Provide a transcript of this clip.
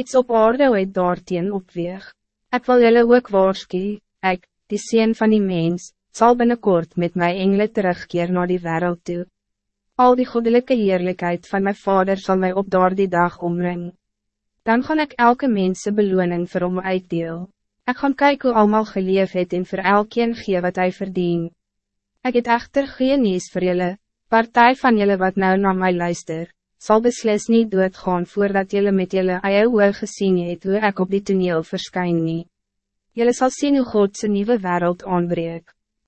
Iets op aarde het daarteen opweeg. Ik wil jullie ook waarschuwen, ik, die sien van die mens, zal binnenkort met mijn engelen terugkeer naar die wereld toe. Al die goddelijke heerlijkheid van mijn vader zal mij op door die dag omringen. Dan gaan ik elke mens beloning vir hom uitdeel. Ik gaan kijken hoe allemaal geleef het en vir elkeen gee wat hij verdient. Ik het echter geen nieuws voor jullie, partij van jullie wat nou naar mij luister, zal beslis niet doodgaan voordat jullie met jullie eie oor gezien het hoe ik op die toneel verskyn nie. Jullie zal zien hoe God zijn nieuwe wereld aanbreek.